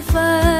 sacrifice